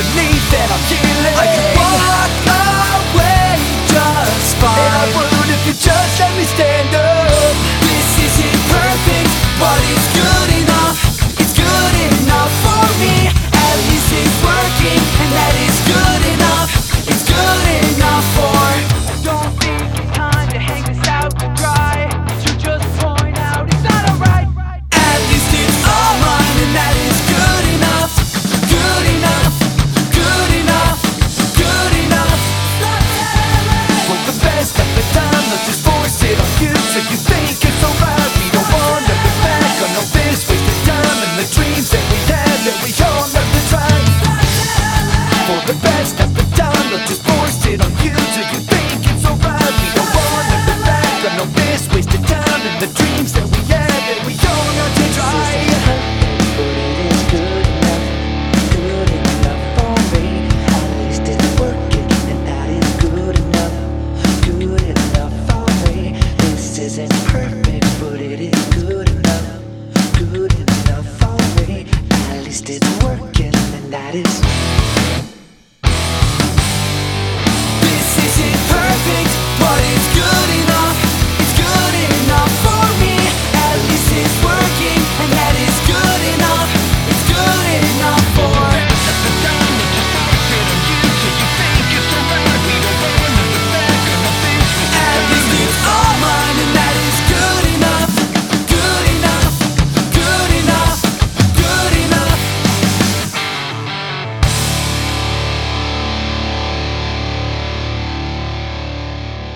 underneath that I'm feeling. the best at the time They'll just force it on you till you think it's alright We don't want nothing back, got wasted time in the dreams that we had that we to try Isn't perfect, but it is good enough, good enough for me. At least it's working, and that is.